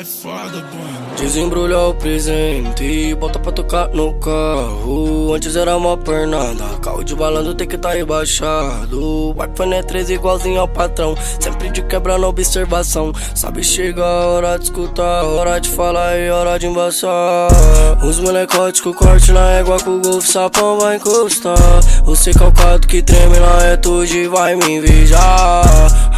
É foda, mano. Desembrulha o presente e bota pra tocar no carro. Antes era uma pernada, carro de balando tem que tá rebaixado. O iPhone é 13 igualzinho ao patrão, sempre de quebra na observação. Sabe, chega a hora de escutar, hora de falar e hora de embaçar. Os molecotes com corte na égua com o golfe sapão vai encostar. Você calcado que treme na etude vai me invejar.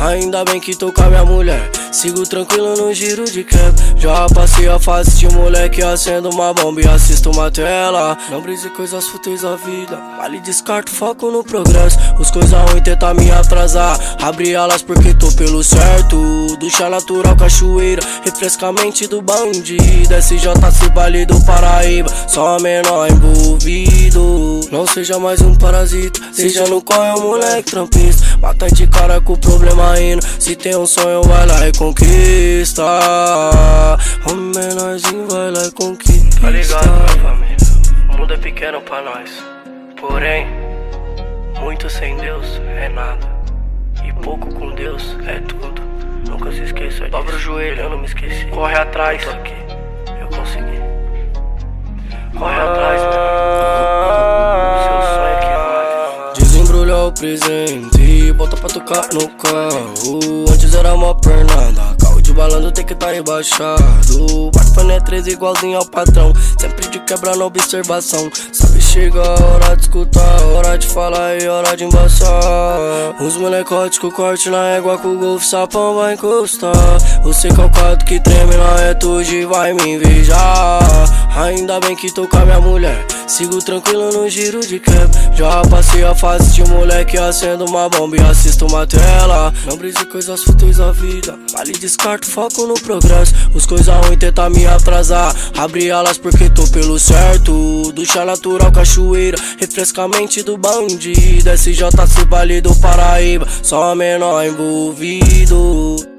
Ainda bem que tô com a minha mulher. Sigo tranquilo no giro de cap. Já passei a fase de moleque acendo uma bomba e assisto uma tela. Não brise coisas fúteis da vida. Vale descarto, foco no progresso. Os coisas ruins tentam me atrasar. Abri alas porque tô pelo certo. Ducha natural, cachoeira. Refrescamente do bandido. SJC Vale do Paraíba. Só menor envolvido. Não seja mais um parasita. Seja no qual é um moleque trampista. Mata de cara com o problema indo. Se tem um sonho, vai lá e conquista. O menorzinho vai lá e conquista. Tá ligado, minha família? O mundo é pequeno pra nós. Porém, muito sem Deus é nada. E pouco com Deus é tudo. Nunca se esqueça disso. Dobra o joelho, eu não me esqueci. Corre atrás, eu tô aqui. Eu consegui. Presente bota pra tocar no carro. Antes era uma pernada, carro de balando tem que tá rebaixado. IPhone é 13 igualzinho ao patrão, sempre de quebra na observação. Sabe, a hora de escutar, hora de falar e hora de embaçar. Os molecotes com corte na égua com o golfe sapão vai encostar. Você calcado que treme na etude vai me invejar. Ainda bem que tô com a minha mulher. Sigo tranquilo no giro de cap. Já passei a fase de moleque acendo uma bomba e assisto uma tela. Não brise coisas fúteis da vida. Vale descarto, foco no progresso. Os coisas ruins tentam me atrasar. Abri alas porque tô pelo certo. Ducha natural, cachoeira. Refrescamente do bandido. Vale do Paraíba. Só menor envolvido.